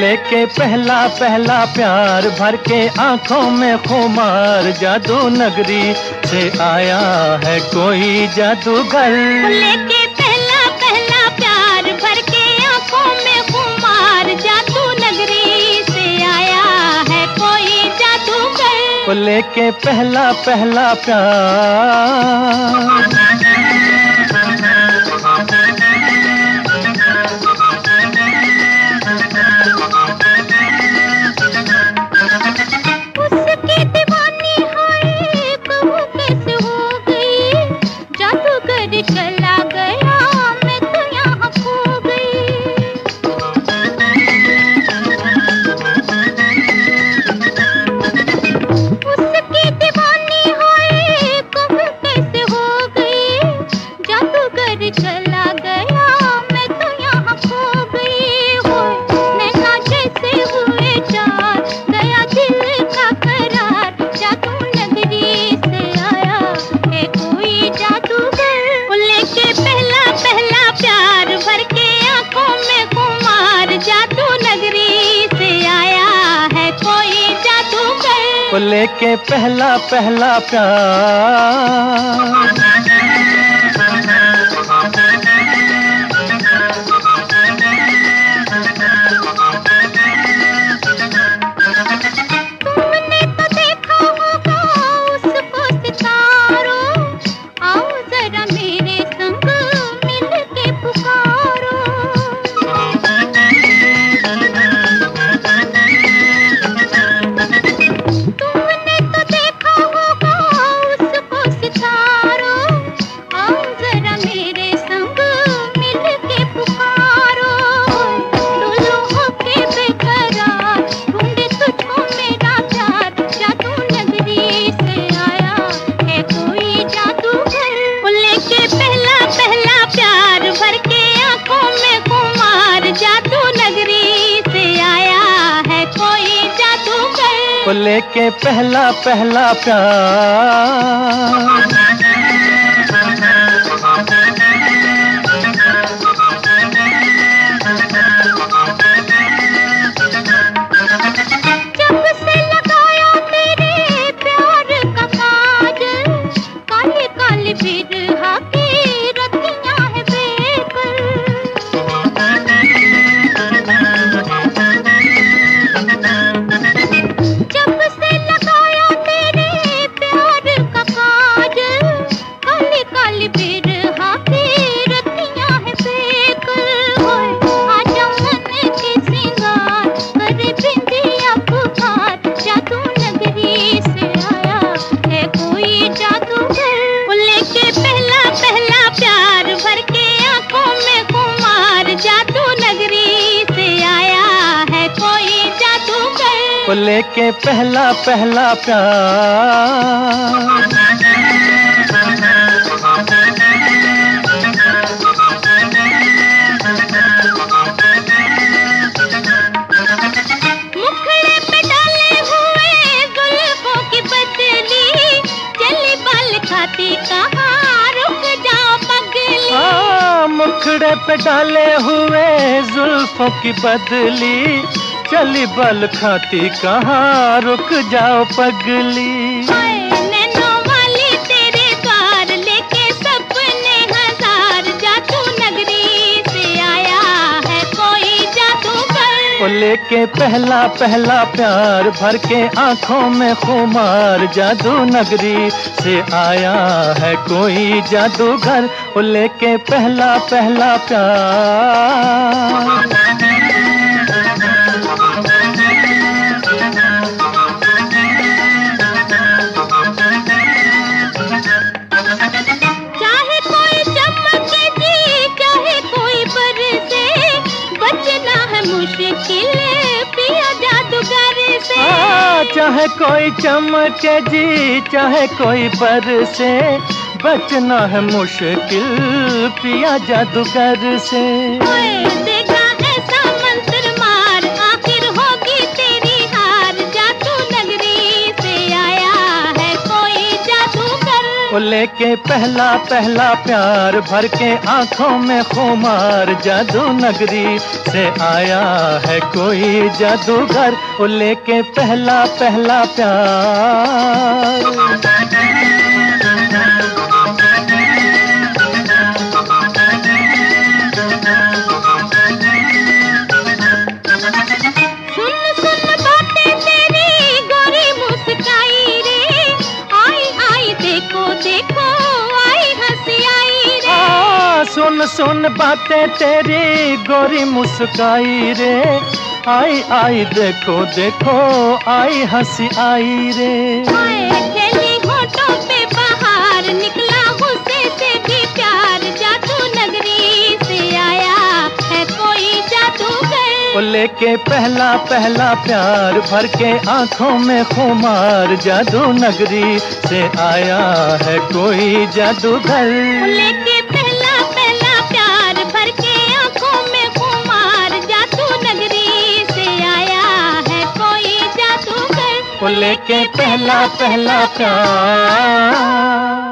लेके पहला पहला प्यार भर के आँखों में खुमार जादू नगरी से आया है कोई जादूगर। लेके पहला पहला प्यार भर के आँखों में खुमार जादू नगरी से आया है कोई जादूगर। लेके पहला पहला प्यार। लेके पहला पहला प्यार। लेके पहला पहला प्यार। जादूगर लेके पहला पहला प्यार। मुखड़े पे डाले हुए जुल्फों की बदली चली बाल खाती कहाँ? रुक जाओ पगली। वाली तेरे द्वार लेके सपने हज़ार। जादू नगरी से आया है कोई जादूगर लेके पहला पहला प्यार भर के आँखों में खुमार। जादू नगरी से आया है कोई जादूगर। लेके पहला पहला प्यार। मुश्किल पिया जादूगर से। आ, चाहे कोई चमके जी चाहे कोई पर बरसे बचना है मुश्किल पिया जादूगर से। वो लेके पहला पहला प्यार भर के आँखों में खुमार जादू नगरी से आया है कोई जादूगर। वो के पहला पहला प्यार सुन सुन बातें तेरी गोरी मुस्काई रे। आई आई देखो देखो आई हँसी आई रे। हाय खेली होठों पे बाहर निकला गुस्से से भी प्यार जादू नगरी से आया है कोई जादूगर। लेके पहला पहला प्यार भर के आँखों में खुमार जादू नगरी से आया है कोई जादूगर। लेके लेके पहला पहला प्यार।